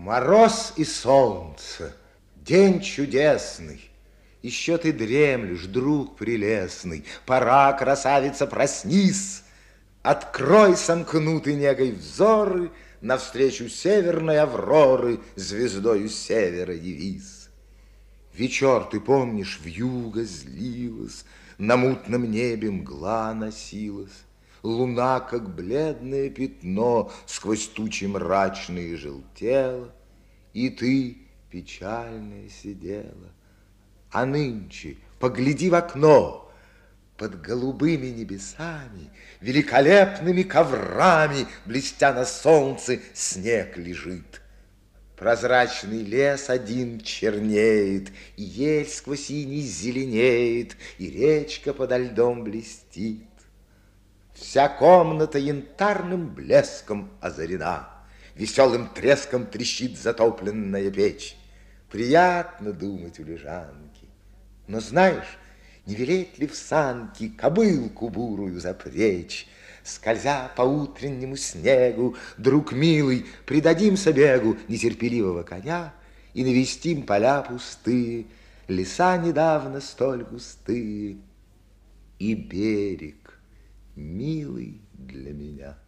Мороз и солнце, день чудесный, Еще ты дремлешь, друг прелестный, Пора, красавица, проснись, Открой сомкнутый негой взоры Навстречу северной авроры Звездою севера явись. Вечер, ты помнишь, в юго злилась, На мутном небе мгла носилась, Луна, как бледное пятно, Сквозь тучи мрачные желтела, И ты, печальная, сидела. А нынче погляди в окно, под голубыми небесами, великолепными коврами, блестя на солнце, снег лежит. Прозрачный лес один чернеет, и ель сквозь синий зеленеет, и речка подо льдом блестит. Вся комната янтарным блеском озарена, веселым треском трещит затопленная печь. Приятно думать у лежанки, но знаешь, не велеть ли в санки кобылку бурую запречь? Скользя по утреннему снегу, друг милый, Придадимся бегу нетерпеливого коня И навестим поля пустые, Леса недавно столь густые И берег, милый для меня.